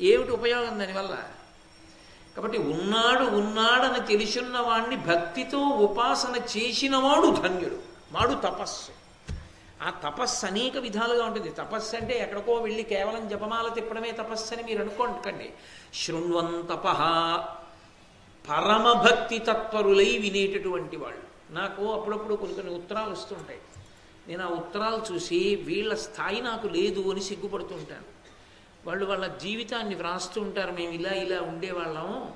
ఏమిటి ఉపయోగం దానివల్ల? కాబట్టి ఉన్నాడు ఉన్నాడని తెలిసిన వాణ్ణి భక్తితో ఉపాసన చేసినవాడు ధన్యుడు. వాడు తపస్సు. ఆ తపస్సు అనేక విధాలుగా ఉంటుంది. తపస్సు అంటే ఎక్కడికో వెళ్ళి కేవలం జపమాల తిప్పడమే తపస్సు అని మీరు అనుకోండి. శృణ్వంతప పరమభక్తి తత్పరులై వినేటటువంటి వాళ్ళు. నాకు అప్పుడప్పుడు కొన్ని కొన్ని ఉత్తరాలు వస్తుంటాయి. నేను ఆ ఉత్తరాలు చూసి వీళ్ళ స్థాయి నాకు లేదు అని సిగ్గుపడుతుంటాను వాళ్ళు వాళ్ళ జీవితాన్ని వ్రాస్తూ ఉంటారు. మేము ఇలా ఇలా ఉండేవాళ్ళం.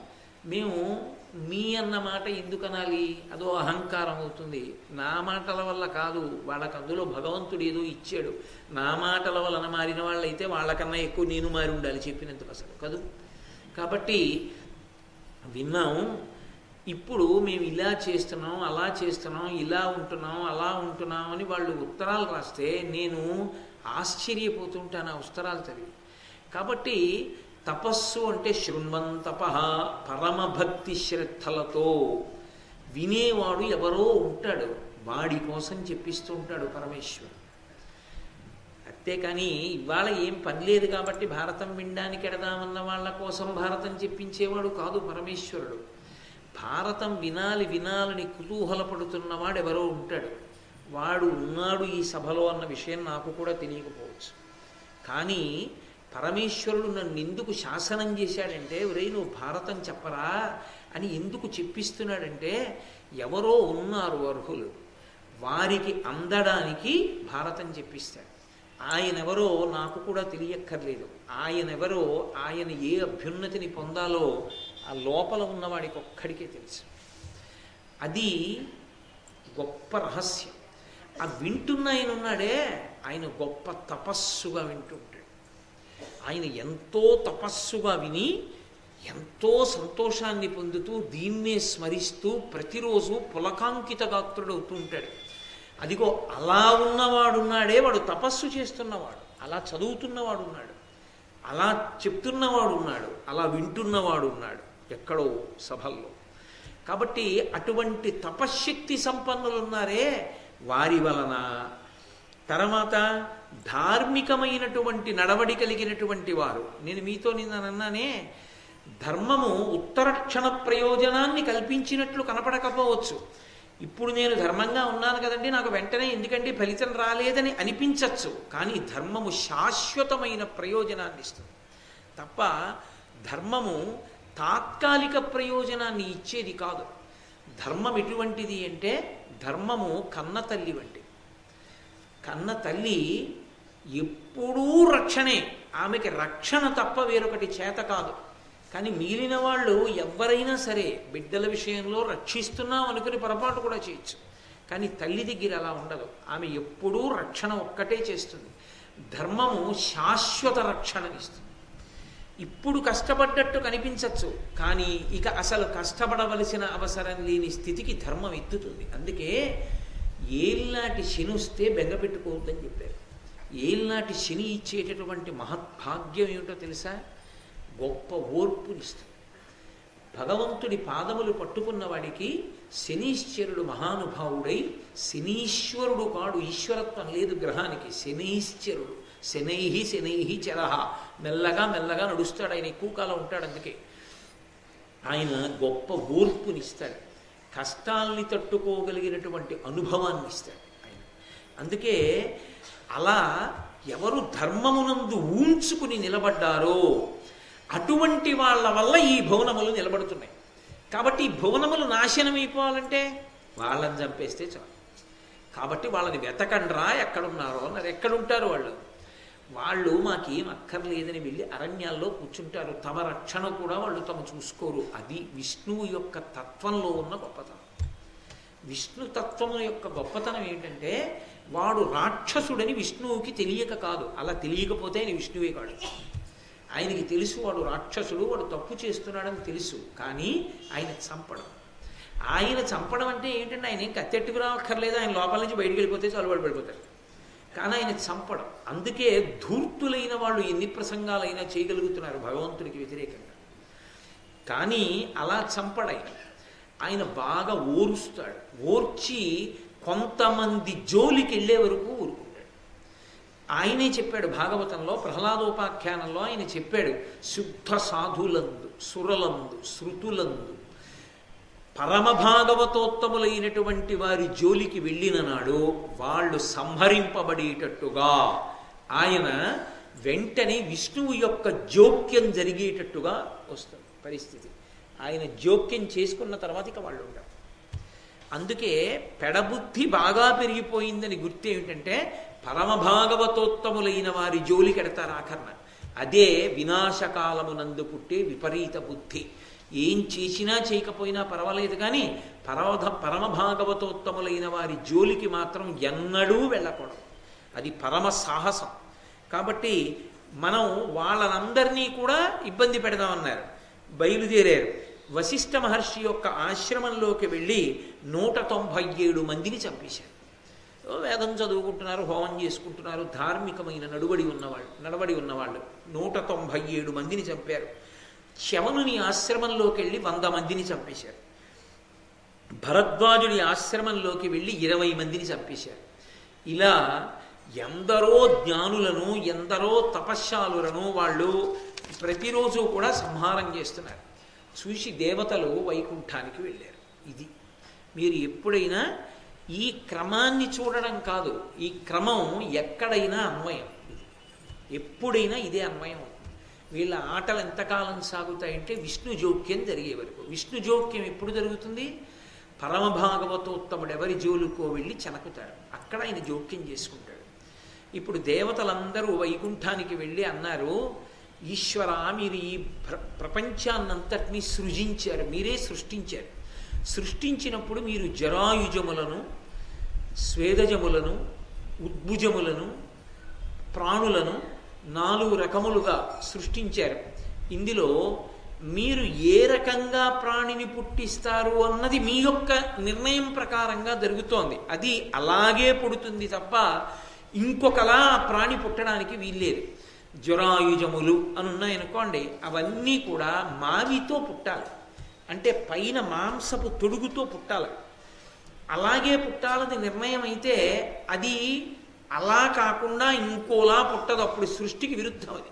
మేము మీ అన్న మాట ఎందుకు అనాలి అదో అహంకారం అవుతుంది. నా మాటల వల్ల కాదు. వాళ్ళకి అందులో భగవంతుడు ఏదో ఇచ్చాడు. నా మాటల వలన మారిన వాళ్ళైతే వాళ్ళకన్నా ఎక్కువ నేను మారి ఉండాలి చెప్పినందుకు అసలు కదూ? కాబట్టి విన్నాం. ఇప్పుడు మేము ఇలా చేస్తున్నాం అలా చేస్తున్నాం ఇలా ఉంటున్నాం అలా ఉంటున్నాం అని వాళ్ళు ఉత్తరాలు రాస్తే నేను ఆశ్చర్యపోతుంటాను ఆ ఉత్తరాలు చదివి కాబట్టి తపస్సు అంటే శృణ్వంతప పరమభక్తి శ్రద్ధలతో వినేవాడు ఎవరో ఉంటాడు వాడి కోసం చెప్పిస్తూ ఉంటాడు పరమేశ్వరుడు. అంతేకాని ఇవాళ ఏం పని లేదు కాబట్టి భారతం వినడానికి ఎడదామన్న వాళ్ళ కోసం భారతం చెప్పించేవాడు కాదు పరమేశ్వరుడు. భారతం వినాలి వినాలని కుతూహలపడుతున్నవాడు ఎవరో ఉంటాడు. వాడు ఉన్నాడు ఈ సభలో అన్న విషయం నాకు కూడా తెలియకపోవచ్చు. కానీ పరమేశ్వరుడు నన్ను ఎందుకు శాసనం చేశాడంటే ఒరే నువ్వు భారతం చెప్పరా? అని ఎందుకు చెప్పిస్తున్నాడంటే ఎవరో ఉన్నారు అర్హులు. వారికి అందడానికి భారతం చెప్పిస్తాడు. ఆయన ఎవరో నాకు కూడా తెలియక్కర్లేదు. ఆయన ఎవరో ఆయన ఏ అభ్యున్నతిని పొందాలో ఆ లోపల ఉన్నవాడికి ఒక్కడికే తెలుసు. అది గొప్ప రహస్యం. ఆ వింటున్న ఆయన ఉన్నాడే ఆయన గొప్ప తపస్సుగా వింటుంటాడు. ఆయన ఎంతో తపస్సుగా విని ఎంతో సంతోషాన్ని పొందుతూ దీన్నే స్మరిస్తూ ప్రతిరోజు పులకాంకిత గాత్రుడు అవుతూ ఉంటాడు. అదిగో అలా ఉన్నవాడున్నాడే వాడు తపస్సు చేస్తున్నవాడు. అలా చదువుతున్నవాడు ఉన్నాడు. అలా చెప్తున్నవాడు ఉన్నాడు. అలా వింటున్నవాడు ఉన్నాడు ఎక్కడో సభల్లో. కాబట్టి అటువంటి తపశ్శక్తి సంపన్నులు ఉన్నారే వారి వలన. తర్వాత ధార్మికమైనటువంటి నడవడి కలిగినటువంటి వారు. నేను మీతో నిన్ననన్నానే ధర్మము ఉత్తరక్షణ ప్రయోజనాన్ని కల్పించినట్లు కనపడకపోవచ్చు. ఇప్పుడు నేను ధర్మంగా ఉన్నాను కదండి నాకు వెంటనే ఎందుకంటే ఫలితం రాలేదని అనిపించవచ్చు కానీ ధర్మము శాశ్వతమైన ప్రయోజనాన్ని ఇస్తుంది. తప్ప ధర్మము తాత్కాలిక ప్రయోజనాన్ని ఇచ్చేది కాదు. ధర్మం ఎటువంటిది అంటే ధర్మము కన్న తల్లి వంటి కన్న తల్లి ఎప్పుడూ రక్షణే. ఆమెకి రక్షణ తప్ప వేరొకటి చేత కాదు. కానీ మిగిలిన వాళ్ళు ఎవరైనా సరే బిడ్డల విషయంలో రక్షిస్తున్నాం అనుకుని పొరపాటు కూడా చేయొచ్చు. కానీ తల్లి దగ్గర అలా ఉండదు. ఆమె ఎప్పుడూ రక్షణ ఒక్కటే చేస్తుంది. ధర్మము శాశ్వత రక్షణనిస్తుంది ఇప్పుడు కష్టపడ్డట్టు కనిపించవచ్చు కానీ ఇక అసలు కష్టపడవలసిన అవసరం లేని స్థితికి ధర్మం ఎత్తుతుంది. అందుకే ఏళ్ళాటి శని వస్తే బెంగ పెట్టుకోవద్దని చెప్పారు. ఏల్నాటి శని ఇచ్చేటటువంటి మహద్భాగ్యం ఏమిటో తెలుసా? గొప్ప ఓర్పునిస్తుంది. భగవంతుడి పాదములు పట్టుకున్న వాడికి శనీశ్వరుడు మహానుభావుడై శనీశ్వరుడు కాడు ఈశ్వరత్వం లేదు గ్రహానికి. శనీశ్వరుడు శనైహి శనైహి చరహ మెల్లగా మెల్లగా నడుస్తాడు ఆయన ఎక్కువ కాలం ఉంటాడు అందుకే. ఆయన గొప్ప ఓర్పునిస్తాడు. కష్టాల్ని తట్టుకోగలిగినటువంటి అనుభవాన్ని ఇస్తాడు ఆయన. అందుకే అలా ఎవరు ధర్మమునందు ఊంచుకుని నిలబడ్డారో అటువంటి వాళ్ళ వల్ల ఈ భవనములు నిలబడుతున్నాయి. కాబట్టి ఈ భువనములు నాశనం అయిపోవాలంటే వాళ్ళని చంపేస్తే చాలు. కాబట్టి వాళ్ళని వెతకండ్రా ఎక్కడున్నారో అన్నారు ఎక్కడుంటారు వాళ్ళు? వాళ్ళు మాకేం అక్కర్లేదని వెళ్ళి అరణ్యాల్లో కూర్చుంటారు. తమ రక్షణ కూడా వాళ్ళు తమ చూసుకోరు. అది విష్ణువు యొక్క తత్వంలో ఉన్న గొప్పతనం. విష్ణు తత్వము యొక్క గొప్పతనం ఏంటంటే వాడు రాక్షసుడని విష్ణువుకి తెలియక కాదు. అలా తెలియకపోతే ఆయన విష్ణువే కాడు. ఆయనకి తెలుసు వాడు రాక్షసుడు వాడు తప్పు చేస్తున్నాడని తెలుసు. కానీ ఆయన చంపడం. ఆయన చంపడం అంటే ఏంటంటే ఆయన ఏం కత్తెట్టుకు రావక్కర్లేదు ఆయన లోపల నుంచి బయటికి వెళ్ళిపోతే చాలు వాడు పడిపోతాడు. కానీ ఆయన చంపడం. అందుకే ధూర్తులైన వాళ్ళు ఎన్ని ప్రసంగాలైనా చేయగలుగుతున్నారు భగవంతుడికి వ్యతిరేకంగా. కానీ అలా చంపడాయన ఆయన బాగా ఓరుస్తాడు. ఓర్చి కొంతమంది జోలికి వెళ్ళే వరకు ఊరుకుంటాడు. ఆయనే చెప్పాడు భాగవతంలో ప్రహ్లాదోపాఖ్యానంలో ఆయన చెప్పాడు శుద్ధ సాధులందు సురలందు శృతులందు పరమ భాగవతోత్తములైనటువంటి వారి జోలికి వెళ్ళిన నాడు వాళ్ళు సంహరింపబడేటట్టుగా ఆయన వెంటనే విష్ణువు యొక్క జోక్యం జరిగేటట్టుగా వస్తుంది పరిస్థితి. ఆయన జోక్యం చేసుకున్న తర్వాత ఇక వాళ్ళు ఉంటారు అందుకే పెడబుద్ధి బాగా పెరిగిపోయిందని గుర్తు ఏమిటంటే పరమ భాగవతోత్తములైన వారి జోలికెడతారు ఆఖరణ అదే వినాశకాలమునందు పుట్టే విపరీత బుద్ధి. ఏం చేసినా చేయకపోయినా పర్వాలేదు కానీ పరవధ పరమ భాగవతోత్తములైన వారి జోలికి మాత్రం ఎన్నడూ వెళ్ళకూడదు. అది పరమ సాహసం. కాబట్టి మనం వాళ్ళనందరినీ కూడా ఇబ్బంది పెడదామన్నారు. బయలుదేరారు. వశిష్ఠ మహర్షి యొక్క ఆశ్రమంలోకి వెళ్ళి నూట తొంభై ఏడు మందిని చంపేశారు వేదం చదువుకుంటున్నారు హోమం చేసుకుంటున్నారు ధార్మికమైన నడుబడి ఉన్నవాళ్ళు నడబడి ఉన్నవాళ్ళు. నూట తొంభై ఏడు మందిని చంపారు. శవనుని ఆశ్రమంలోకి వెళ్ళి వంద మందిని చంపేశారు. భరద్వాజుడి ఆశ్రమంలోకి వెళ్ళి ఇరవై మందిని చంపేశారు. ఇలా ఎందరో జ్ఞానులను ఎందరో తపశ్శాలులను వాళ్ళు ప్రతిరోజు కూడా సంహారం చేస్తున్నారు. చూసి దేవతలు వైకుంఠానికి వెళ్ళారు. ఇది మీరు ఎప్పుడైనా ఈ క్రమాన్ని చూడడం కాదు ఈ క్రమం ఎక్కడైనా అన్వయం. ఎప్పుడైనా ఇదే అన్వయం అవుతుంది. వీళ్ళ ఆటలు ఎంతకాలం సాగుతాయంటే విష్ణు జోక్యం జరిగే వరకు. విష్ణు జోక్యం ఎప్పుడు జరుగుతుంది? పరమ భాగవతోత్తముడు ఎవరి జోలుకో వెళ్ళి చెనకుతాడు అక్కడ ఆయన జోక్యం చేసుకుంటాడు. ఇప్పుడు దేవతలందరూ వైకుంఠానికి వెళ్ళి అన్నారు ఈశ్వర మీరు ఈ ప్ర ప్రపంచాన్నంతటినీ సృజించారు మీరే సృష్టించారు. సృష్టించినప్పుడు మీరు జరాయుజములను స్వేదజములను ఉద్భుజములను ప్రాణులను నాలుగు రకములుగా సృష్టించారు. ఇందులో మీరు ఏ రకంగా ప్రాణిని పుట్టిస్తారు అన్నది మీ యొక్క నిర్ణయం ప్రకారంగా జరుగుతోంది. అది అలాగే పుడుతుంది తప్ప ఇంకొకలా ఆ ప్రాణి పుట్టడానికి వీల్లేదు. జ్వరాయుజములు అని ఉన్నాయనుకోండి అవన్నీ కూడా మావితో పుట్టాలి. అంటే పైన మాంసపు తొడుగుతో పుట్టాలి. అలాగే పుట్టాలని నిర్ణయం అయితే అది అలా కాకుండా ఇంకోలా పుట్టదు. అప్పుడు సృష్టికి విరుద్ధం అది.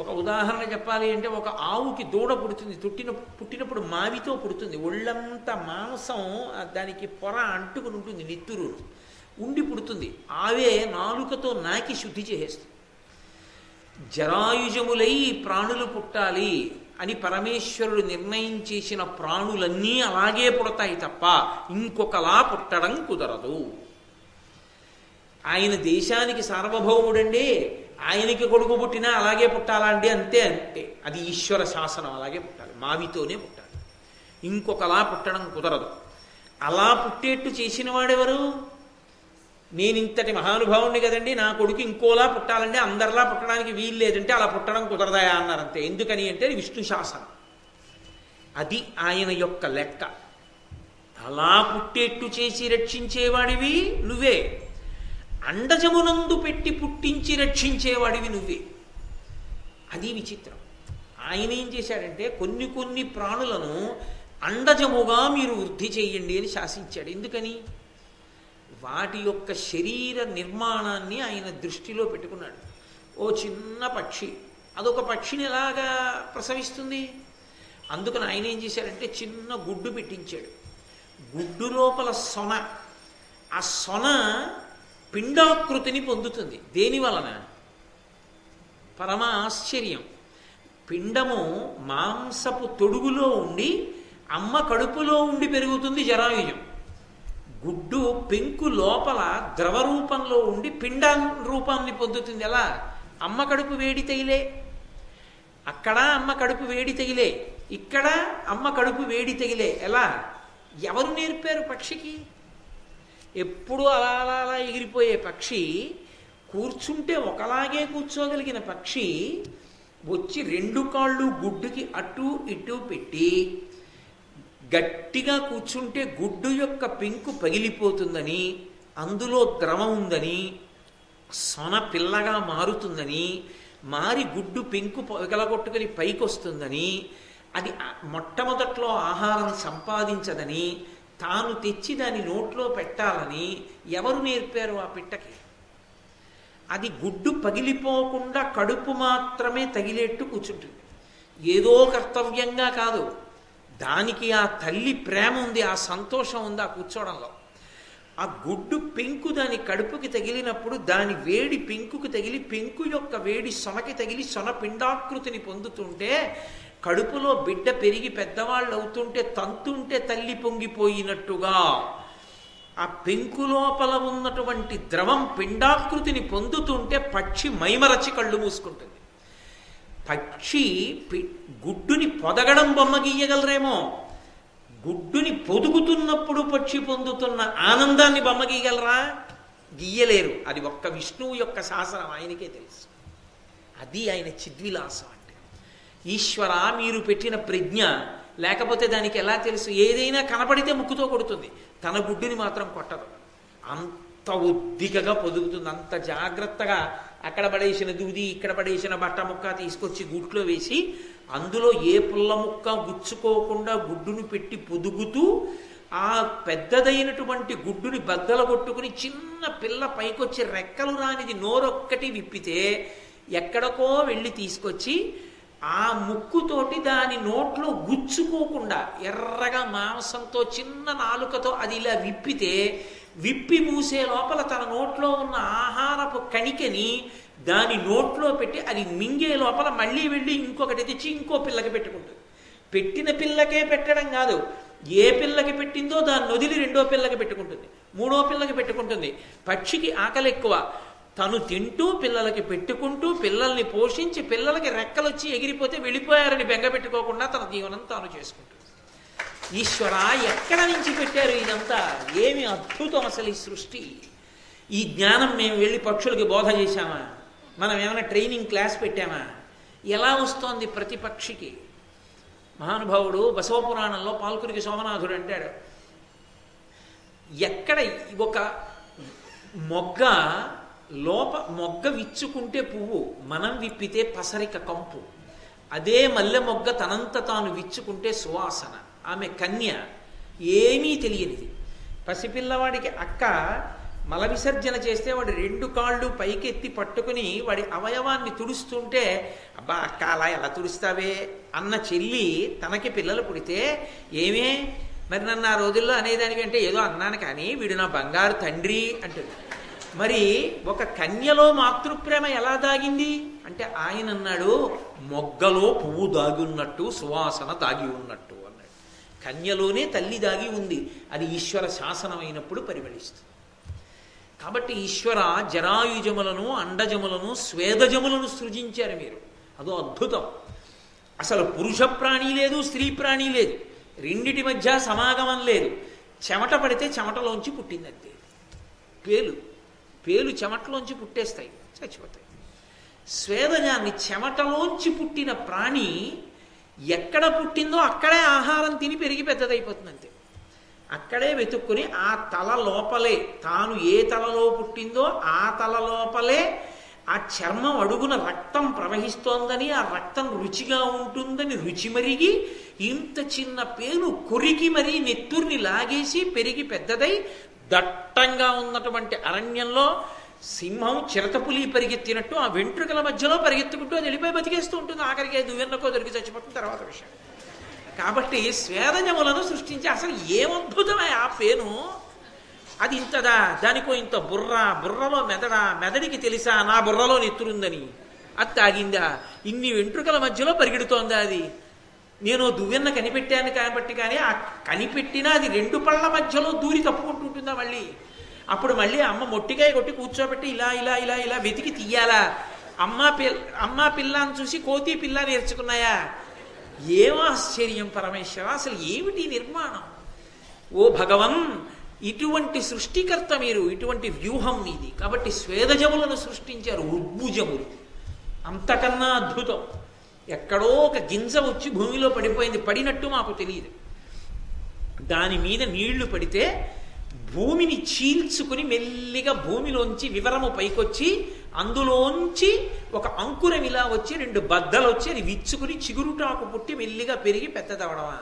ఒక ఉదాహరణ చెప్పాలి అంటే ఒక ఆవుకి దూడ పుడుతుంది పుట్టిన పుట్టినప్పుడు మావితో పుడుతుంది. ఒళ్ళంతా మాంసం దానికి పొర అంటుకుని ఉంటుంది నిత్తురు ఉండి పుడుతుంది. ఆవే నాలుకతో నాకి శుద్ధి చేసేస్తుంది. జరాయుజములై ప్రాణులు పుట్టాలి అని పరమేశ్వరుడు నిర్ణయం చేసిన ప్రాణులన్నీ అలాగే పుడతాయి తప్ప ఇంకొకలా పుట్టడం కుదరదు. ఆయన దేశానికి సార్వభౌముడండి ఆయనకి కొడుకు పుట్టినా అలాగే పుట్టాలా అండి? అంతే అంతే. అది ఈశ్వర శాసనం అలాగే పుట్టాలి. మావితోనే పుట్టాలి. ఇంకొకలా పుట్టడం కుదరదు. అలా పుట్టేట్టు చేసిన వాడెవరు? నేను ఇంతటి మహానుభావుణ్ణి కదండి నా కొడుకు ఇంకోలా పుట్టాలంటే అందరిలా పుట్టడానికి వీలు లేదంటే అలా పుట్టడం కుదరదాయా అన్నారంతే. ఎందుకని అంటే విష్ణు శాసనం. అది ఆయన యొక్క లెక్క. అలా పుట్టేట్టు చేసి రక్షించేవాడివి నువ్వే. అండజమునందు పెట్టి పుట్టించి రక్షించేవాడివి నువ్వే. అది విచిత్రం. ఆయన ఏం చేశాడంటే కొన్ని కొన్ని ప్రాణులను అండజముగా మీరు వృద్ధి చేయండి అని శాసించాడు. ఎందుకని? వాటి యొక్క శరీర నిర్మాణాన్ని ఆయన దృష్టిలో పెట్టుకున్నాడు. ఓ చిన్న పక్షి. అదొక పక్షిని ఎలాగా ప్రసవిస్తుంది? అందుకని ఆయన ఏం చేశారంటే చిన్న గుడ్డు పెట్టించాడు. గుడ్డు లోపల సొన. ఆ సొన పిండాకృతిని పొందుతుంది. దేని వలన? పరమ ఆశ్చర్యం. పిండము మాంసపు తొడుగులో ఉండి అమ్మ కడుపులో ఉండి పెరుగుతుంది జరాయుజం. గుడ్డు పెంకు లోపల ద్రవ రూపంలో ఉండి పిండ రూపాన్ని పొందుతుంది. ఎలా? అమ్మ కడుపు వేడి తగిలే. అక్కడ అమ్మ కడుపు వేడి తగిలే. ఇక్కడ అమ్మ కడుపు వేడి తగిలే. ఎలా? ఎవరు నేర్పారు పక్షికి? ఎప్పుడు అలా అలా అలా ఎగిరిపోయే పక్షి కూర్చుంటే ఒకలాగే కూర్చోగలిగిన పక్షి వచ్చి రెండు కాళ్ళు గుడ్డుకి అటు ఇటు పెట్టి గట్టిగా కూర్చుంటే గుడ్డు యొక్క పెంకు పగిలిపోతుందని అందులో ద్రవం ఉందని సొన పిల్లగా మారుతుందని మారి గుడ్డు పెంకు పగలగొట్టుకుని పైకి వస్తుందని అది మొట్టమొదట్లో ఆహారం సంపాదించదని తాను తెచ్చి దాని నోట్లో పెట్టాలని ఎవరు నేర్పారు ఆ పిట్టకి? అది గుడ్డు పగిలిపోకుండా కడుపు మాత్రమే తగిలేట్టు కూర్చుంటుంది. ఏదో కర్తవ్యంగా కాదు. దానికి ఆ తల్లి ప్రేమ ఉంది ఆ సంతోషం ఉంది ఆ కూర్చోవడంలో. ఆ గుడ్డు పెంకు దాని కడుపుకి తగిలినప్పుడు దాని వేడి పెంకుకి తగిలి పెంకు యొక్క వేడి సొనకి తగిలి సొన పిండాకృతిని పొందుతుంటే కడుపులో బిడ్డ పెరిగి పెద్దవాళ్ళు అవుతుంటే తంతుంటే తల్లి పొంగిపోయినట్టుగా ఆ పెంకు లోపల ఉన్నటువంటి ద్రవం పిండాకృతిని పొందుతుంటే పక్షి మైమరచి కళ్ళు మూసుకుంటుంది. పక్షి గుడ్డుని పొదగడం బొమ్మ గీయగలరేమో. గుడ్డుని పొదుగుతున్నప్పుడు పక్షి పొందుతున్న ఆనందాన్ని బొమ్మ గీయగలరా? గీయలేరు. అది ఒక్క విష్ణువు యొక్క శాసనం ఆయనకే తెలుసు. అది ఆయన చిద్విలాసం అంటే. ఈశ్వర మీరు పెట్టిన ప్రజ్ఞ లేకపోతే దానికి ఎలా తెలుసు? ఏదైనా కనపడితే ముక్కుతో కొడుతుంది. తన గుడ్డుని మాత్రం కొట్టదు. అంత ఉద్దికగా పొదుగుతుంది. అంత జాగ్రత్తగా అక్కడ పడేసిన దూది ఇక్కడ పడేసిన బట్ట ముక్క తీసుకొచ్చి గుడ్లో వేసి అందులో ఏ పుల్ల ముక్క గుచ్చుకోకుండా గుడ్డును పెట్టి పొదుగుతూ ఆ పెద్దదైనటువంటి గుడ్డుని బద్దలు కొట్టుకుని చిన్న పిల్ల పైకొచ్చి రెక్కలు రానిది నోరొక్కటి విప్పితే ఎక్కడికో వెళ్ళి తీసుకొచ్చి ఆ ముక్కుతోటి దాని నోట్లో గుచ్చుకోకుండా ఎర్రగా మాంసంతో చిన్న నాలుకతో అది ఇలా విప్పితే విప్పి మూసే లోపల తన నోట్లో ఉన్న ఆహారపు కణికని దాని నోట్లో పెట్టి అది మింగే లోపల మళ్ళీ వెళ్ళి ఇంకొకటి తెచ్చి ఇంకో పిల్లకి పెట్టుకుంటుంది. పెట్టిన పిల్లకే పెట్టడం కాదు. ఏ పిల్లకి పెట్టిందో దాన్ని వదిలి రెండో పిల్లకి పెట్టుకుంటుంది. మూడో పిల్లకి పెట్టుకుంటుంది. పక్షికి ఆకలి ఎక్కువ. తను తింటూ పిల్లలకి పెట్టుకుంటూ పిల్లల్ని పోషించి పిల్లలకి రెక్కలొచ్చి ఎగిరిపోతే వెళ్ళిపోయారని బెంగ పెట్టుకోకుండా తన జీవనం తాను చేసుకుంటుంది. ఈశ్వర ఎక్కడ నుంచి పెట్టారు ఇదంతా? ఏమి అద్భుతం అసలు ఈ సృష్టి? ఈ జ్ఞానం మేము వెళ్ళి పక్షులకి బోధ చేశామా? మనం ఏమైనా ట్రైనింగ్ క్లాస్ పెట్టామా? ఎలా వస్తోంది ప్రతి పక్షికి మహానుభావుడు బసవపురాణంలో పాల్కురికి సోమనాథుడు అంటాడు ఎక్కడ ఒక మొగ్గ లోప మొగ్గ విచ్చుకుంటే పువ్వు మనం విప్పితే పసరిక కంపు. అదే మల్లె మొగ్గ తనంత తాను విచ్చుకుంటే సువాసన. ఆమె కన్య. ఏమీ తెలియనిది. పసిపిల్లవాడికి అక్క మల విసర్జన చేస్తే వాడు రెండు కాళ్ళు పైకెత్తి పట్టుకుని వాడి అవయవాన్ని తుడుస్తుంటే అబ్బా అక్క అలా ఎలా తుడుస్తావే? అన్న చెల్లి తనకి పిల్లలు పుడితే ఏమే? మరి నన్ను ఆ రోజుల్లో అనేదానికంటే ఏదో అన్నాను కానీ వీడు నా బంగారు తండ్రి అంటుంది. మరి ఒక కన్యలో మాతృప్రేమ ఎలా దాగింది? అంటే ఆయన అన్నాడు మొగ్గలో పువ్వు దాగి ఉన్నట్టు సువాసన దాగి ఉన్నట్టు కన్యలోనే తల్లి దాగి ఉంది. అది ఈశ్వర శాసనమైనప్పుడు పరిమళిస్తుంది కాబట్టి ఈశ్వర జరాయుజములను అండజములను స్వేదజములను సృజించారు మీరు. అదో అద్భుతం. అసలు పురుష ప్రాణి లేదు స్త్రీ ప్రాణి లేదు. రెండిటి మధ్య సమాగమం లేదు. చెమట పడితే చెమటలోంచి పుట్టిందంతే. పేలు. పేలు చెమటలోంచి పుట్టేస్తాయి. చచ్చిపోతాయి. స్వేదజాన్ని చెమటలోంచి పుట్టిన ప్రాణి ఎక్కడ పుట్టిందో అక్కడే ఆహారం తిని పెరిగి పెద్దదైపోతుంది అంతే అక్కడే వెతుక్కుని ఆ తల లోపలే తాను ఏ తలలో పుట్టిందో ఆ తల లోపలే ఆ చర్మం అడుగున రక్తం ప్రవహిస్తోందని ఆ రక్తం రుచిగా ఉంటుందని రుచి మరిగి ఇంత చిన్న పేను కొరికి మరీ నెత్తుర్ని లాగేసి పెరిగి పెద్దదై దట్టంగా ఉన్నటువంటి అరణ్యంలో సింహం చిరతపులి పరిగెత్తినట్టు ఆ వెంట్రుకల మధ్యలో పరిగెత్తుకుంటూ అది వెళ్ళిపోయి బతికేస్తూ ఉంటుంది. ఆఖరికి దువ్వెన్నకో దొరికి చచ్చిపోతుంది తర్వాత విషయం. కాబట్టి స్వేదజములను సృష్టించి అసలు ఏమద్భుతమే ఆ పేను? అది ఇంతదా? దానికో ఇంత బుర్ర బుర్రలో మెదడా? మెదడికి తెలుసా? నా బుర్రలో నెత్తురుందని. అది తాగిందా? ఇన్ని వెంట్రుకల మధ్యలో పరిగెడుతోందా అది? నేను దువ్వెన్న కనిపెట్టాను కాబట్టి కానీ ఆ కనిపెట్టినా అది రెండు పళ్ళ మధ్యలో దూరి తప్పుకుంటుంటుందా మళ్ళీ? అప్పుడు మళ్ళీ అమ్మ మొట్టికాయ కొట్టి కూర్చోబెట్టి ఇలా ఇలా ఇలా ఇలా వెతికి తీయాలా? అమ్మ పిల్ల అమ్మ పిల్లని చూసి కోతి పిల్ల నేర్చుకున్నాయా? ఏం ఆశ్చర్యం పరమేశ్వర అసలు ఏమిటి నిర్మాణం? ఓ భగవన్ ఇటువంటి సృష్టికర్త మీరు ఇటువంటి వ్యూహం మీది. కాబట్టి స్వేదజములను సృష్టించారు ఉద్భుజములు. అంతకన్నా అద్భుతం. ఎక్కడో ఒక గింజ వచ్చి భూమిలో పడిపోయింది పడినట్టు మాకు తెలియదు. దాని మీద నీళ్ళు పడితే భూమిని చీల్చుకుని మెల్లిగా భూమిలోంచి వివరము పైకొచ్చి అందులోంచి ఒక అంకురం ఇలా వచ్చి రెండు బద్దలు వచ్చి అది విచ్చుకుని చిగురుటాకు పుట్టి మెల్లిగా పెరిగి పెద్దదవడమా?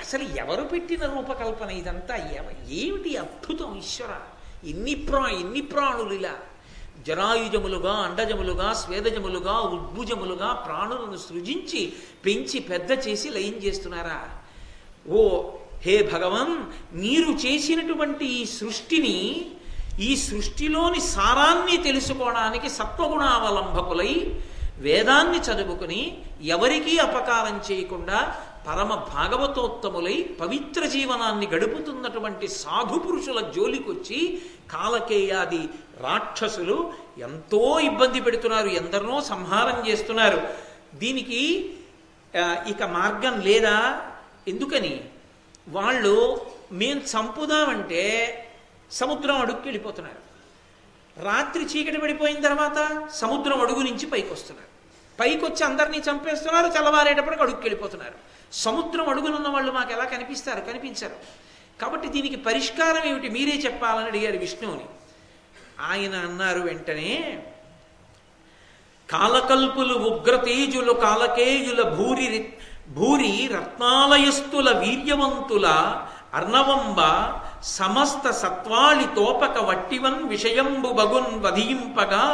అసలు ఎవరు పెట్టిన రూపకల్పన ఇదంతా? ఎవ- ఏమిటి అద్భుతం ఈశ్వర? ఎన్ని ప్రా ఎన్ని ప్రాణులు ఇలా? జరాయుజములుగా అండజములుగా స్వేదజములుగా ఉద్భుజములుగా ప్రాణులను సృజించి పెంచి పెద్ద చేసి లయం చేస్తున్నారా? ఓ హే భగవన్ మీరు చేసినటువంటి ఈ సృష్టిని ఈ సృష్టిలోని సారాన్ని తెలుసుకోవడానికి సత్వగుణావలంబకులై వేదాన్ని చదువుకుని ఎవరికీ అపకారం చేయకుండా పరమ భాగవతోత్తములై పవిత్ర జీవనాన్ని గడుపుతున్నటువంటి సాధు పురుషుల జోలికొచ్చి కాలకేయాది రాక్షసులు ఎంతో ఇబ్బంది పెడుతున్నారు ఎందరినో సంహారం చేస్తున్నారు. దీనికి ఇక మార్గం లేదా? ఎందుకని? వాళ్ళు మేము చంపుదామంటే సముద్రం అడుగుకి వెళ్ళిపోతున్నారు. రాత్రి చీకటి పడిపోయిన తర్వాత సముద్రం అడుగు నుంచి పైకి వస్తున్నారు. పైకి వచ్చి అందరినీ చంపేస్తున్నారు చల్లవారేటప్పటికి అడుగుకి వెళ్ళిపోతున్నారు. సముద్రం అడుగునున్న వాళ్ళు మాకు ఎలా కనిపిస్తారు? కనిపించరు. కాబట్టి దీనికి పరిష్కారం ఏమిటి? మీరే చెప్పాలని అడిగారు విష్ణువుని. ఆయన అన్నారు వెంటనే కాలకల్పులు ఉగ్రతేజులు కాలకేయుల భూరి భూరి రత్నాలయస్తుల వీర్యవంతుల అర్ణవంబ సమస్త సత్వాళి తోపక వట్టివన్ విషయంబు బగున్ వధియింపగా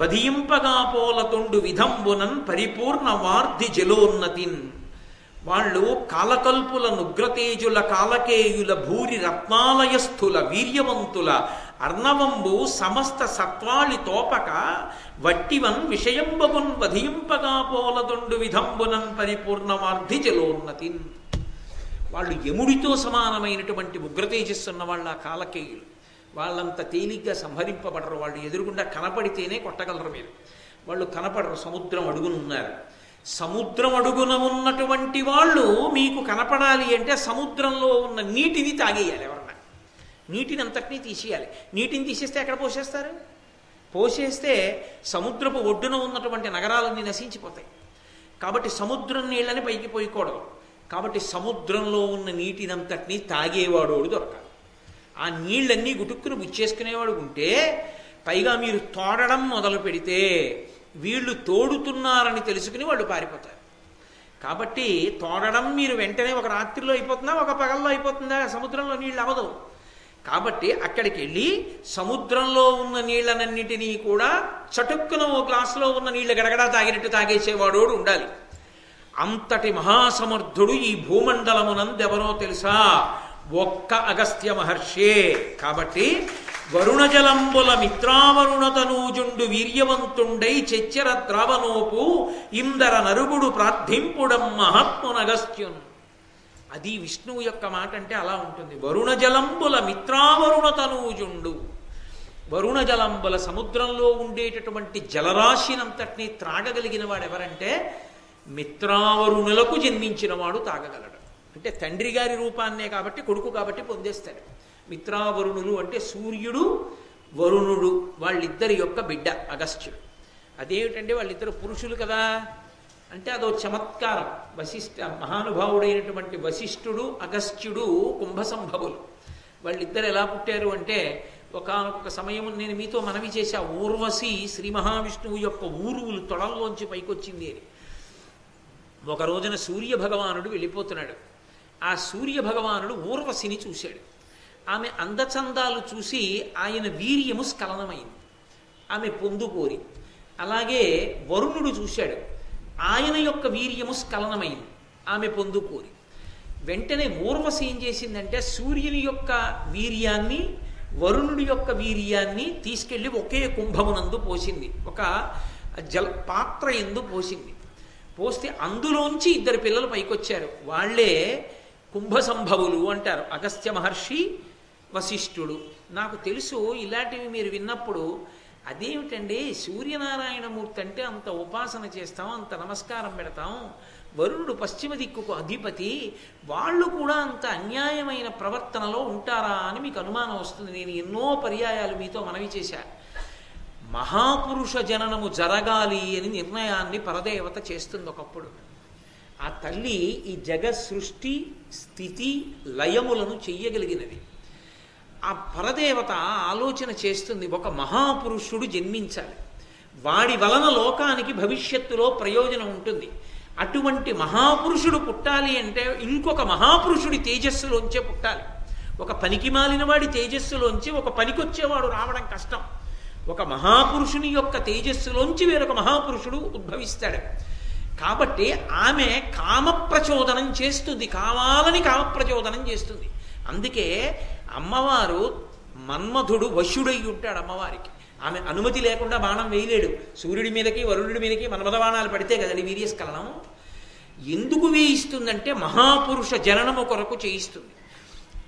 వధింపగా పోలతుండు విధంబునన్ పరిపూర్ణ వార్ధి జలోన్నతిన్. వాళ్ళు కాలకల్పుల నుగ్రతేజుల కాలకేయుల భూరి రత్నాలయస్థుల వీర్యవంతుల అర్ణవంబు సమస్త సత్వాళి తోపక వట్టివన్ విషయంబగున్ వధింపగా పోలదొండు విధంబునన్ పరిపూర్ణమార్ధి జలోన్నతిన్ వాళ్ళు యముడితో సమానమైనటువంటి ఉగ్రతేజస్సున్న వాళ్ళ కాలకేయులు. వాళ్ళంత తేలిగ్గా సంహరింపబడరు. వాళ్ళు ఎదురుగుండా కనపడితేనే కొట్టగలరు మీరు వాళ్ళు కనపడరు. సముద్రం అడుగున ఉన్నారు. సముద్రం అడుగున ఉన్నటువంటి వాళ్ళు మీకు కనపడాలి అంటే సముద్రంలో ఉన్న నీటిని తాగేయాలి ఎవరు? నీటిని అంతటినీ తీసేయాలి. నీటిని తీసేస్తే ఎక్కడ పోసేస్తారు? పోసేస్తే సముద్రపు ఒడ్డున ఉన్నటువంటి నగరాలన్నీ నశించిపోతాయి. కాబట్టి సముద్రం నీళ్ళని పైకి పోయకూడదు. కాబట్టి సముద్రంలో ఉన్న నీటినంతటినీ తాగేవాడోడు దొరకాలి. ఆ నీళ్ళన్నీ గుటుక్కును బుచ్చేసుకునేవాడు ఉంటే పైగా మీరు తోడడం మొదలు పెడితే వీళ్ళు తోడుతున్నారని తెలుసుకుని వాళ్ళు పారిపోతారు. కాబట్టి తోడడం మీరు వెంటనే ఒక రాత్రిలో అయిపోతుందా? ఒక పగల్లో అయిపోతుందా? సముద్రంలో నీళ్ళు అవదు. కాబట్టి అక్కడికి వెళ్ళి సముద్రంలో ఉన్న నీళ్ళనన్నిటినీ కూడా చటుక్కున ఓ గ్లాసులో ఉన్న నీళ్ళు గడగడా తాగినట్టు తాగేసేవాడోడు ఉండాలి. అంతటి మహాసమర్థుడు ఈ భూమండలమునందెవరో తెలుసా? ఒక్క అగస్త్య మహర్షే. కాబట్టి వరుణజలంబుల మిత్రావరుణతనూజుండు వీర్యవంతుండై చెచ్చర ద్రావనోపు ఇందర నరుగుడు ప్రార్థింపుడం మహాత్మునగస్త్యున్ అది విష్ణువు యొక్క మాట అంటే అలా ఉంటుంది. వరుణ జలంబుల మిత్రావరుణ వరుణజలంబుల వరుణ జలంబుల సముద్రంలో ఉండేటటువంటి జలరాశినంతటినీ త్రాగగలిగిన వాడు ఎవరంటే మిత్రావరుణులకు జన్మించినవాడు తాగగలడు. అంటే తండ్రి గారి రూపాన్నే కాబట్టి కొడుకు కాబట్టి పొందేస్తాడు మిత్రావరుణులు అంటే సూర్యుడు వరుణుడు వాళ్ళిద్దరి యొక్క బిడ్డ అగస్త్యుడు. అదేమిటంటే వాళ్ళిద్దరు పురుషులు కదా. అంటే అదో చమత్కారం. వశిష్ఠ మహానుభావుడైనటువంటి వశిష్ఠుడు అగస్త్యుడు కుంభసంభవులు. వాళ్ళిద్దరు ఎలా పుట్టారు అంటే ఒకనొక సమయం నేను మీతో మనవి చేశా ఊర్వశి శ్రీ మహావిష్ణువు యొక్క ఊరువులు తొడల్లోంచి పైకొచ్చింది అని. ఒక రోజున సూర్య భగవానుడు వెళ్ళిపోతున్నాడు. ఆ సూర్య భగవానుడు ఊర్వశిని చూశాడు. ఆమె అందచందాలు చూసి ఆయన వీర్యము స్ఖలనమైంది. ఆమె పొందుకోరి. అలాగే వరుణుడు చూశాడు. ఆయన యొక్క వీర్యము స్ఖలనమైంది. ఆమె పొందుకోరి వెంటనే ఊర్వశి ఏం చేసిందంటే సూర్యుని యొక్క వీర్యాన్ని వరుణుడి యొక్క వీర్యాన్ని తీసుకెళ్ళి ఒకే కుంభమునందు పోసింది. ఒక జల పాత్ర ఎందు పోసింది. పోస్తే అందులోంచి ఇద్దరు పిల్లలు పైకొచ్చారు. వాళ్ళే కుంభసంభవులు అంటారు. అగస్త్య మహర్షి వశిష్ఠుడు. నాకు తెలుసు ఇలాంటివి మీరు విన్నప్పుడు అదేమిటండి? సూర్యనారాయణమూర్తి అంటే అంత ఉపాసన చేస్తాం అంత నమస్కారం పెడతాం. వరుణుడు పశ్చిమ దిక్కుకు అధిపతి. వాళ్ళు కూడా అంత అన్యాయమైన ప్రవర్తనలో ఉంటారా అని మీకు అనుమానం వస్తుంది. నేను ఎన్నో పర్యాయాలు మీతో మనవి చేశా. మహాపురుష జననము జరగాలి అని నిర్ణయాన్ని పరదేవత చేస్తుంది ఒకప్పుడు. ఆ తల్లి ఈ జగ సృష్టి స్థితి లయములను చెయ్యగలిగినది. ఆ పరదేవత ఆలోచన చేస్తుంది. ఒక మహాపురుషుడు జన్మించాలి. వాడి వలన లోకానికి భవిష్యత్తులో ప్రయోజనం ఉంటుంది. అటువంటి మహాపురుషుడు పుట్టాలి అంటే ఇంకొక మహాపురుషుడి తేజస్సులోంచే పుట్టాలి. ఒక పనికి మాలిన వాడి తేజస్సులోంచి ఒక పనికొచ్చేవాడు రావడం కష్టం. ఒక మహాపురుషుని యొక్క తేజస్సులోంచి వేరొక మహాపురుషుడు ఉద్భవిస్తాడు. కాబట్టి ఆమె కామప్రచోదనం చేస్తుంది. కావాలని కామప్రచోదనం చేస్తుంది. అందుకే అమ్మవారు మన్మధుడు వశుడై ఉంటాడు అమ్మవారికి. ఆమె అనుమతి లేకుండా బాణం వేయలేడు. సూర్యుడి మీదకి వరుణుడి మీదకి మన్మథ బాణాలు పడితే కదండి వీర్యస్కలనం ఎందుకు వేయిస్తుందంటే మహాపురుష జననము కొరకు చేయిస్తుంది.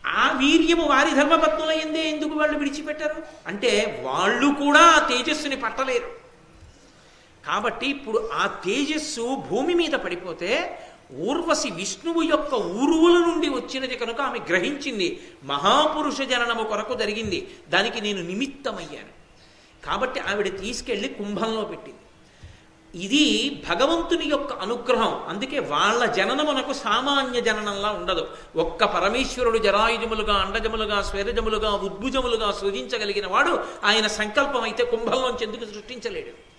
ఆ వీర్యము వారి ధర్మపత్నుల ఎందే ఎందుకు వాళ్ళు విడిచిపెట్టారు? అంటే వాళ్ళు కూడా ఆ తేజస్సుని పట్టలేరు. కాబట్టి ఇప్పుడు ఆ తేజస్సు భూమి మీద పడిపోతే ఊర్వశి విష్ణువు యొక్క ఊరువుల నుండి వచ్చినది కనుక ఆమె గ్రహించింది. మహాపురుష జననము కొరకు జరిగింది. దానికి నేను నిమిత్తమయ్యాను. కాబట్టి ఆవిడ తీసుకెళ్ళి కుంభంలో పెట్టింది. ఇది భగవంతుని యొక్క అనుగ్రహం. అందుకే వాళ్ళ జననమునకు సామాన్య జననంలా ఉండదు. ఒక్క పరమేశ్వరుడు జరాయుజములుగా అండజములుగా స్వేరజములుగా ఉద్భుజములుగా సృజించగలిగిన వాడు ఆయన సంకల్పం అయితే కుంభంలోంచి ఎందుకు సృష్టించలేడు?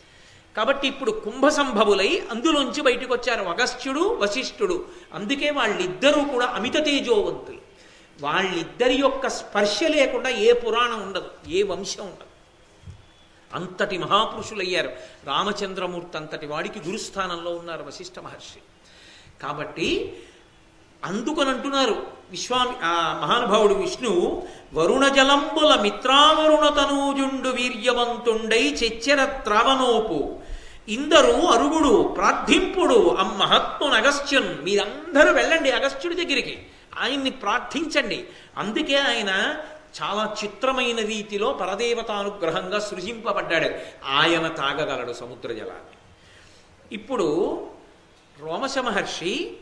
కాబట్టి ఇప్పుడు కుంభసంభవులై అందులోంచి బయటకు వచ్చారు అగస్త్యుడు వశిష్ఠుడు. అందుకే వాళ్ళిద్దరూ కూడా అమిత తేజోవంతులు. వాళ్ళిద్దరి యొక్క స్పర్శ లేకుండా ఏ పురాణం ఉండదు ఏ వంశం ఉండదు. అంతటి మహాపురుషులయ్యారు. రామచంద్రమూర్తి అంతటి వాడికి గురుస్థానంలో ఉన్నారు వశిష్ఠ మహర్షి. కాబట్టి అందుకని అంటున్నారు విశ్వామి ఆ మహానుభావుడు విష్ణువు వరుణ జలంబుల మిత్రావరుణ తనూజుండు వీర్యవంతుండై చెచ్చెర త్రావనోపు ఇందరు అరుగుడు ప్రార్థింపుడు అమ్మహత్మున్ అగస్త్యున్ మీరందరూ వెళ్ళండి అగస్త్యుడి దగ్గరికి. ఆయన్ని ప్రార్థించండి. అందుకే ఆయన చాలా చిత్రమైన రీతిలో పరదేవతానుగ్రహంగా సృజింపబడ్డాడు. ఆయన తాగగలడు సముద్ర జలాన్ని. ఇప్పుడు రోమశ మహర్షి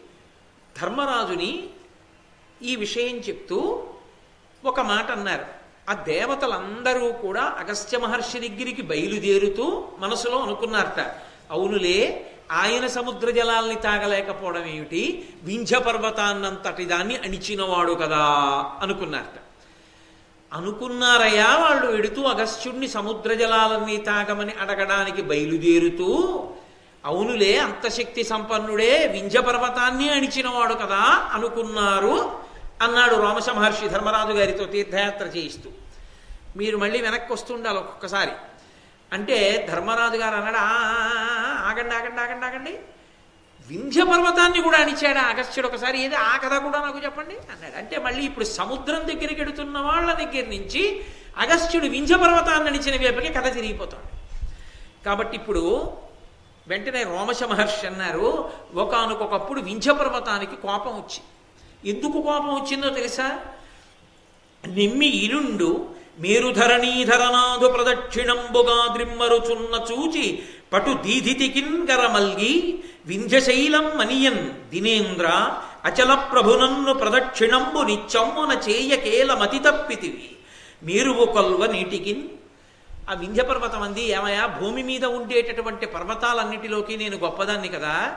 ధర్మరాజుని ఈ విషయం చెప్తూ ఒక మాట అన్నారు. ఆ దేవతలందరూ కూడా అగస్త్య మహర్షి దగ్గరికి బయలుదేరుతూ మనసులో అనుకున్నారట అవునులే ఆయన సముద్ర జలాల్ని తాగలేకపోవడం ఏమిటి? వింధ్య పర్వతాన్నంతటి దాన్ని అణిచినవాడు కదా అనుకున్నారట. అనుకున్నారయ్యా వాళ్ళు వెడుతూ అగస్త్యుణ్ణి సముద్ర జలాలన్నీ తాగమని అడగడానికి బయలుదేరుతూ అవునులే అంతశక్తి సంపన్నుడే వింధ్య పర్వతాన్ని అణిచినవాడు కదా అనుకున్నారు. అన్నాడు రోమశ మహర్షి ధర్మరాజు గారితో తీర్థయాత్ర చేయిస్తూ. మీరు మళ్ళీ వెనక్కి వస్తుండాలి ఒక్కొక్కసారి. అంటే ధర్మరాజు గారు అన్నాడు ఆగండి ఆగండి ఆగండి ఆగండి. వింధ్య పర్వతాన్ని కూడా అణిచాడు అగస్త్యుడు ఒకసారి? ఏది ఆ కథ కూడా నాకు చెప్పండి? అన్నాడు. అంటే మళ్ళీ ఇప్పుడు సముద్రం దగ్గరికి ఎడుతున్న వాళ్ళ దగ్గర నుంచి అగస్త్యుడు వింధ్య పర్వతాన్ని అణిచిన వైపుకి కథ తిరిగిపోతాడు. కాబట్టి ఇప్పుడు వెంటనే రోమశ మహర్షి అన్నారు ఒకనకొకప్పుడు వింధ్య పర్వతానికి కోపం వచ్చి ఎందుకు కోపం వచ్చిందో తెలుసా? నిమ్మి ఇరుండు మేరుధరణీధరనాథు ప్రదక్షిణంబుగా ద్రిమ్మరుచున్న చూచి పటు దీధితికిన్ మల్గి వింధ్యశైలం మనియన్ దినేంద్ర అచల ప్రభునన్ను ప్రదక్షిణంబు నిచ్చమ్మున చేయకేల మతి తప్పితివి. మేరువు కొల్వ నీటికిన్ ఆ వింధ్యపర్వతం అంది ఏమయ్యా భూమి మీద ఉండేటటువంటి పర్వతాలన్నిటిలోకి నేను గొప్పదాన్ని కదా?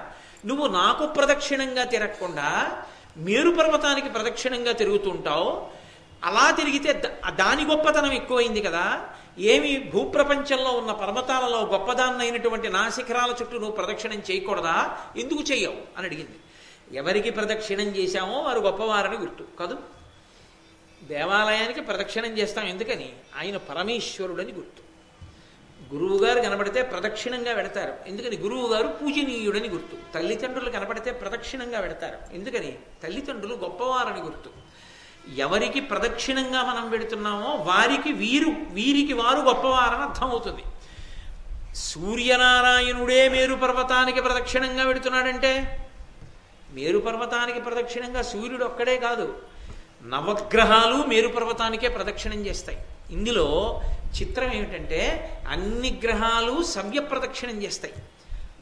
నువ్వు నాకు ప్రదక్షిణంగా తిరగకుండా మేరు పర్వతానికి ప్రదక్షిణంగా తిరుగుతుంటావు అలా తిరిగితే దాని గొప్పతనం ఎక్కువైంది కదా. ఏమి భూప్రపంచంలో ఉన్న పర్వతాలలో గొప్పదాన్నైనటువంటి నా శిఖరాల చుట్టూ నువ్వు ప్రదక్షిణం చేయకూడదా? ఎందుకు చెయ్యవు? అని అడిగింది. ఎవరికి ప్రదక్షిణం చేశామో వారు గొప్పవారని గుర్తు. కాదు? దేవాలయానికి ప్రదక్షిణం చేస్తాం ఎందుకని? ఆయన పరమేశ్వరుడని గుర్తు. గురువు గారు కనబడితే ప్రదక్షిణంగా పెడతారు. ఎందుకని? గురువు గారు పూజనీయుడని గుర్తు. తల్లిదండ్రులు కనబడితే ప్రదక్షిణంగా వెడతారు ఎందుకని? తల్లిదండ్రులు గొప్పవారని గుర్తు. ఎవరికి ప్రదక్షిణంగా మనం పెడుతున్నామో వారికి వీరు వీరికి వారు గొప్పవారని అర్థమవుతుంది. సూర్యనారాయణుడే మేరు పర్వతానికి ప్రదక్షిణంగా పెడుతున్నాడంటే మేరు పర్వతానికి ప్రదక్షిణంగా సూర్యుడు ఒక్కడే కాదు నవగ్రహాలు మేరు పర్వతానికే ప్రదక్షిణం చేస్తాయి. ఇందులో చిత్రం ఏమిటంటే అన్ని గ్రహాలు సవ్య ప్రదక్షిణం చేస్తాయి.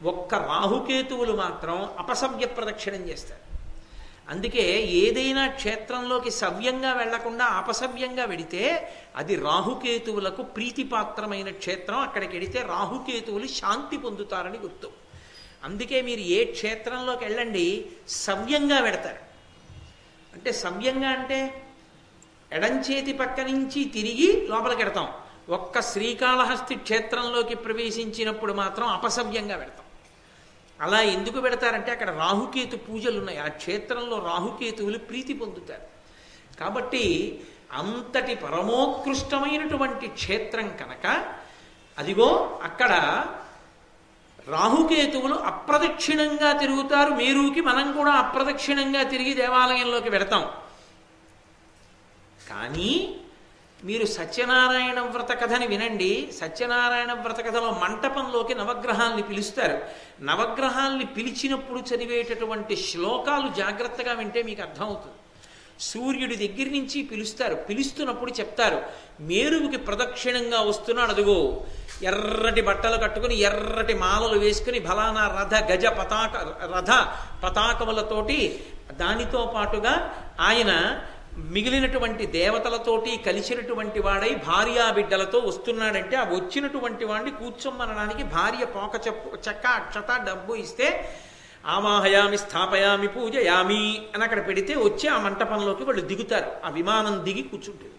ఒక్క రాహుకేతువులు మాత్రం అపసవ్య ప్రదక్షిణం చేస్తారు. అందుకే ఏదైనా క్షేత్రంలోకి సవ్యంగా వెళ్ళకుండా అపసవ్యంగా వెడితే అది రాహుకేతువులకు ప్రీతిపాత్రమైన క్షేత్రం. అక్కడికి వెడితే రాహుకేతువులు శాంతి పొందుతారని గుర్తు. అందుకే మీరు ఏ క్షేత్రంలోకి వెళ్ళండి సవ్యంగా వెడతారు. అంటే సవ్యంగా అంటే ఎడంచేతి పక్క నుంచి తిరిగి లోపలికి వెడతాం. ఒక్క శ్రీకాళహస్తి క్షేత్రంలోకి ప్రవేశించినప్పుడు మాత్రం అపసవ్యంగా పెడతాం అలా ఎందుకు పెడతారంటే అక్కడ రాహుకేతు పూజలు ఉన్నాయి ఆ క్షేత్రంలో రాహుకేతువులు ప్రీతి పొందుతారు. కాబట్టి అంతటి పరమోత్కృష్టమైనటువంటి క్షేత్రం కనుక అదిగో అక్కడ రాహుకేతువులు అప్రదక్షిణంగా తిరుగుతారు. మేరుకి మనం కూడా అప్రదక్షిణంగా తిరిగి దేవాలయంలోకి వెడతాం. కానీ మీరు సత్యనారాయణ వ్రత కథని వినండి. సత్యనారాయణ వ్రత కథలో మంటపంలోకి నవగ్రహాల్ని పిలుస్తారు. నవగ్రహాల్ని పిలిచినప్పుడు చదివేటటువంటి శ్లోకాలు జాగ్రత్తగా వింటే మీకు అర్థమవుతుంది. సూర్యుడి దగ్గర నుంచి పిలుస్తారు. పిలుస్తున్నప్పుడు చెప్తారు మేరువుకి ప్రదక్షిణంగా వస్తున్నాడు అదుగో. ఎర్రటి బట్టలు కట్టుకుని ఎర్రటి మాలలు వేసుకుని ఫలానా రథ గజ పతాక రథ పతాకములతోటి దానితో పాటుగా ఆయన మిగిలినటువంటి దేవతలతోటి కలిసినటువంటి వాడై భార్యా బిడ్డలతో వస్తున్నాడంటే ఆ వచ్చినటువంటి వాడిని కూర్చోమనడానికి భార్య పోక చెప్పు చెక్క అక్షత డబ్బు ఇస్తే ఆమాహయామి స్థాపయామి పూజయామి అని అక్కడ పెడితే వచ్చి ఆ మంటపంలోకి వాళ్ళు దిగుతారు. ఆ విమానం దిగి కూర్చుంటుంది.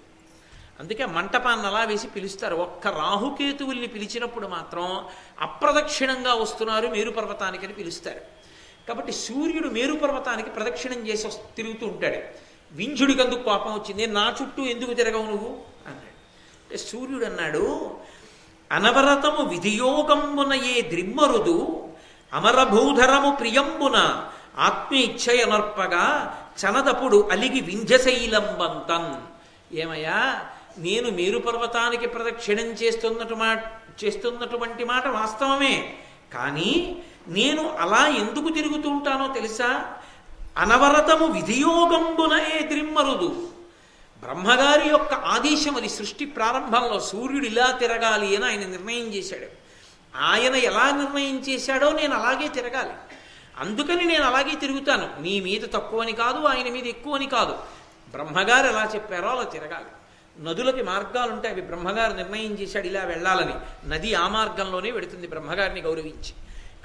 అందుకే మంటపాన్ని అలా వేసి పిలుస్తారు. ఒక్క రాహుకేతువుల్ని పిలిచినప్పుడు మాత్రం అప్రదక్షిణంగా వస్తున్నారు మేరుపర్వతానికి అని పిలుస్తారు. కాబట్టి సూర్యుడు మేరు పర్వతానికి ప్రదక్షిణం చేసి తిరుగుతూ ఉంటాడు. వింజుడికి అందుకు కోపం వచ్చింది నా చుట్టూ ఎందుకు తిరగవు నువ్వు? అన్నాడు అంటే సూర్యుడు అన్నాడు అనవరతము విధియోగంబున ఏ ద్రిమ్మరుదు అమరభూధరము ప్రియంబున ఆత్మీచ్ఛయనర్పగా చనదపుడు అలిగి వింధ్యశైలంబంతన్ ఏమయ్యా నేను మేరు పర్వతానికి ప్రదక్షిణం చేస్తున్నటు మా చేస్తున్నటువంటి మాట వాస్తవమే. కానీ నేను అలా ఎందుకు తిరుగుతూ ఉంటానో తెలుసా? అనవరతము విధియోగంబున ఏ బ్రహ్మగారి యొక్క ఆదేశం అది సృష్టి ప్రారంభంలో సూర్యుడు ఇలా తిరగాలి అని ఆయన నిర్ణయం చేశాడు. ఆయన ఎలా నిర్ణయం చేశాడో నేను అలాగే తిరగాలి. అందుకని నేను అలాగే తిరుగుతాను. నీ మీద తక్కువని కాదు ఆయన మీద ఎక్కువని కాదు. బ్రహ్మగారు ఎలా చెప్పారో అలా తిరగాలి. నదులకి మార్గాలు ఉంటాయి అవి బ్రహ్మగారు నిర్ణయం చేశాడు ఇలా వెళ్ళాలని. నది ఆ మార్గంలోనే వెడుతుంది బ్రహ్మగారిని గౌరవించి.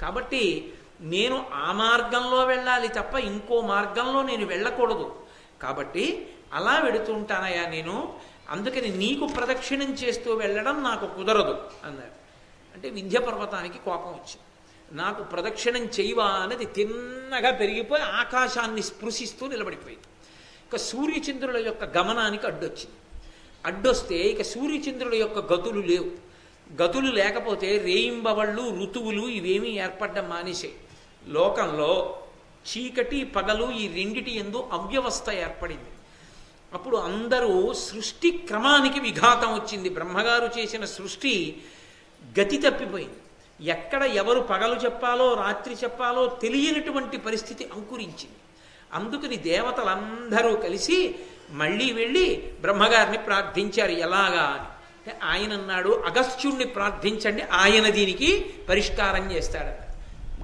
కాబట్టి నేను ఆ మార్గంలో వెళ్ళాలి తప్ప ఇంకో మార్గంలో నేను వెళ్ళకూడదు. కాబట్టి అలా వెడుతుంటానయ్యా నేను. అందుకని నీకు ప్రదక్షిణం చేస్తూ వెళ్ళడం నాకు కుదరదు అన్నాడు అంటే వింధ్య పర్వతానికి కోపం వచ్చింది. నాకు ప్రదక్షిణం చేయవా అనేది తిన్నగా పెరిగిపోయి ఆకాశాన్ని స్పృశిస్తూ నిలబడిపోయింది. ఇక సూర్యచంద్రుల యొక్క గమనానికి అడ్డొచ్చింది. అడ్డొస్తే ఇక సూర్యచంద్రుల యొక్క గతులు లేవు. గతులు లేకపోతే రేయింబవళ్ళు ఋతువులు ఇవేమీ ఏర్పడడం మానేసాయి లోకంలో చీకటి పగలు ఈ రెండిటి ఎందు అవ్యవస్థ ఏర్పడింది. అప్పుడు అందరూ సృష్టి క్రమానికి విఘాతం వచ్చింది. బ్రహ్మగారు చేసిన సృష్టి గతి తప్పిపోయింది. ఎక్కడ ఎవరు పగలు చెప్పాలో రాత్రి చెప్పాలో తెలియనటువంటి పరిస్థితి అంకురించింది. అందుకని దేవతలందరూ కలిసి మళ్ళీ వెళ్ళి బ్రహ్మగారిని ప్రార్థించారు. ఎలాగా అని. ఆయన అన్నాడు అగస్త్యుణ్ణి ప్రార్థించండి ఆయన దీనికి పరిష్కారం చేస్తాడని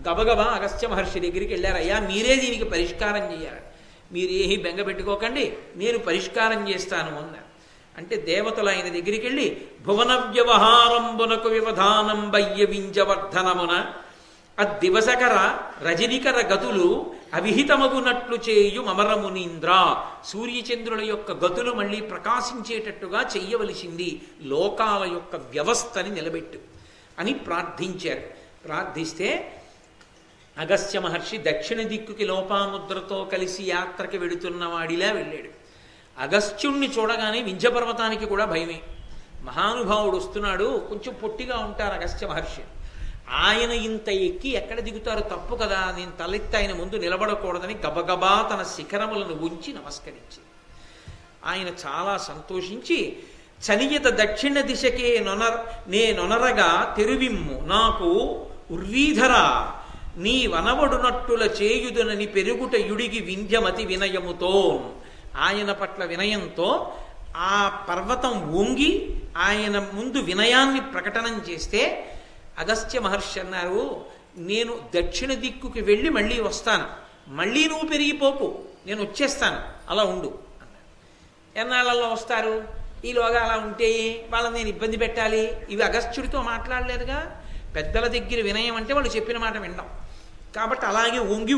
గబగబా అగస్త్య మహర్షి దగ్గరికి వెళ్ళారు. అయ్యా మీరే దీనికి పరిష్కారం చేయాలి మీరేహి బెంగ పెట్టుకోకండి నేను పరిష్కారం చేస్తాను అన్నారు. అంటే దేవతలు ఆయన దగ్గరికి వెళ్ళి భువన వ్యవహారంబునకు వ్యవధానం బయ్య వింజవర్ధనమున అద్దివసకర రజనికర గతులు అవిహితమగునట్లు చేయు మమరమునీంద్ర సూర్యచంద్రుల యొక్క గతులు మళ్ళీ ప్రకాశించేటట్టుగా చెయ్యవలసింది లోకాల యొక్క వ్యవస్థని నిలబెట్టు అని ప్రార్థించారు. ప్రార్థిస్తే అగస్త్య మహర్షి దక్షిణ దిక్కుకి లోపాముద్రతో కలిసి యాత్రకి వెడుతున్న వాడిలా వెళ్ళాడు. అగస్త్యుణ్ణి చూడగానే వింధ్యపర్వతానికి కూడా భయమే. మహానుభావుడు వస్తున్నాడు కొంచెం పొట్టిగా ఉంటారు అగస్త్య మహర్షి. ఆయన ఇంత ఎక్కి ఎక్కడ దిగుతారు తప్పు కదా నేను తలెత్తి ఆయన ముందు నిలబడకూడదని గబగబా తన శిఖరములను ఉంచి నమస్కరించి. ఆయన చాలా సంతోషించి చనియత దక్షిణ దిశకే నొనర్ నే నొనరగా తెరువిమ్ము నాకు ఉర్రీధరా నీ వనవడునట్టుల చేయుదునని పెరుగుట యుడిగి వింధ్యమతి వినయముతో. ఆయన పట్ల వినయంతో ఆ పర్వతం వంగి ఆయన ముందు వినయాన్ని ప్రకటనం చేస్తే అగస్త్య మహర్షి అన్నారు నేను దక్షిణ దిక్కుకి వెళ్ళి మళ్ళీ వస్తాను. మళ్ళీ నువ్వు పెరిగిపోకు. నేను వచ్చేస్తాను. అలా ఉండు. ఎన్నాళ్ళల్లో వస్తారు? ఈలోగా అలా ఉంటే వాళ్ళని నేను ఇబ్బంది పెట్టాలి. ఇవి అగస్త్యుడితో మాట్లాడలేదుగా. పెద్దల దగ్గర వినయం అంటే వాళ్ళు చెప్పిన మాట వినడం. కాబట్టి అలాగే వంగి